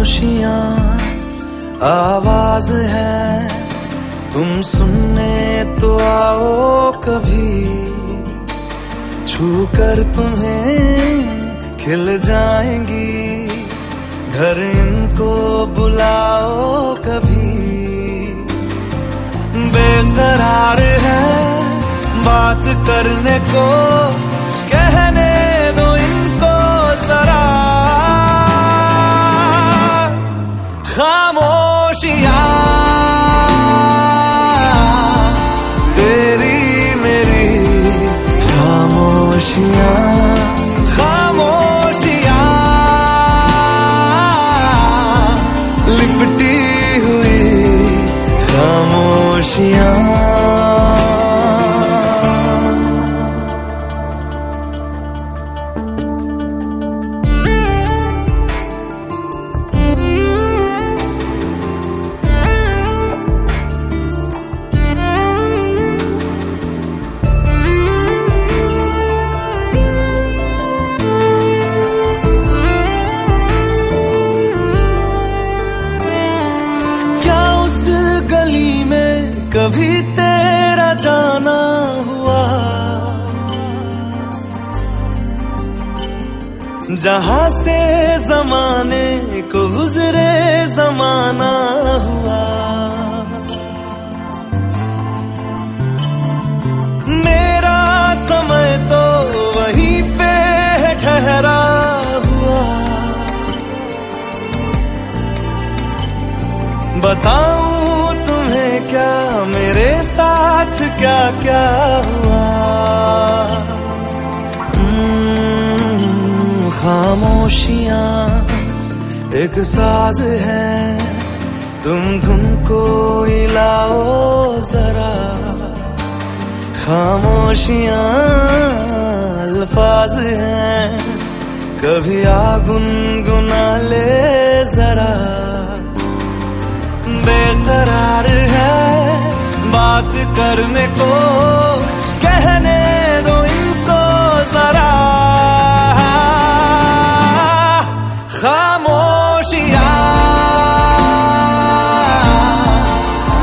खामोशियाँ, आवाज़ है। तुम सुनने तो आओ कभी। छू कर तुम्हें खिल जाएँगी। घर इनको बुलाओ कभी। बेकरार है बात करने को। खामोशिया जहाँ से जमाने को गुजरे जमाना हुआ। मेरा समय तो वहीं पे ठहरा हुआ। बताऊँ क्या मेरे साथ क्या क्या हुआ। खामोशियाँ एक साज है। तुम धुन को इलाओ जरा। खामोशियाँ अल्फाज हैं। कभी आ गुनगुना ले जरा। बेकरार है बात करने को। खामोशिया।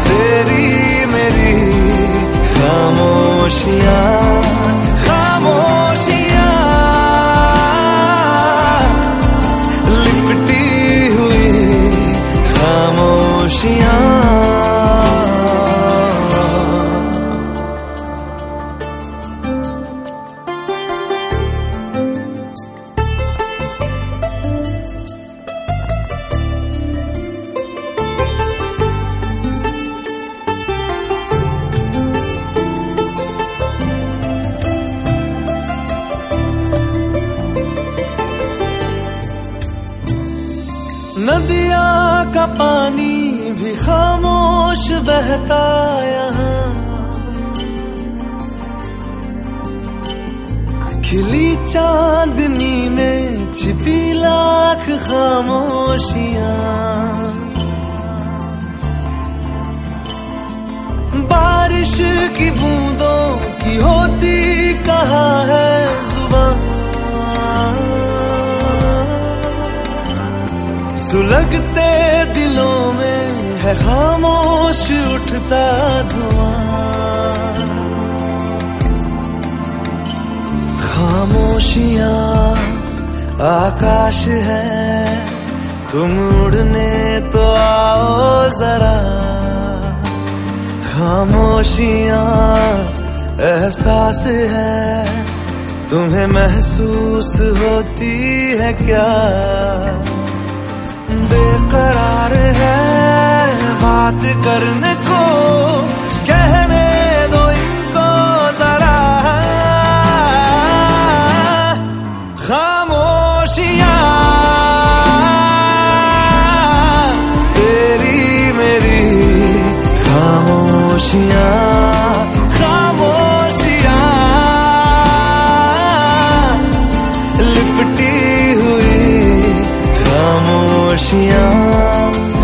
तेरी मेरी खामोशिया। का पानी भी खामोश बहता यहाँ। खिली चांदनी में छिपी लाख खामोशियाँ। बारिश की बूंदों की होती कहा है सुलगते दिलों में है खामोश उठता धुआँ। खामोशियाँ, आकाश है, तुम उड़ने तो आओ जरा। खामोशियाँ, एहसास है, तुम्हें महसूस होती है क्या? बेकरार है बात करने को। खामोशियाँ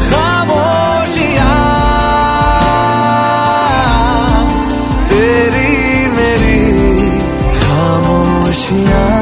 खामोशियाँ तेरी मेरी खामोशियाँ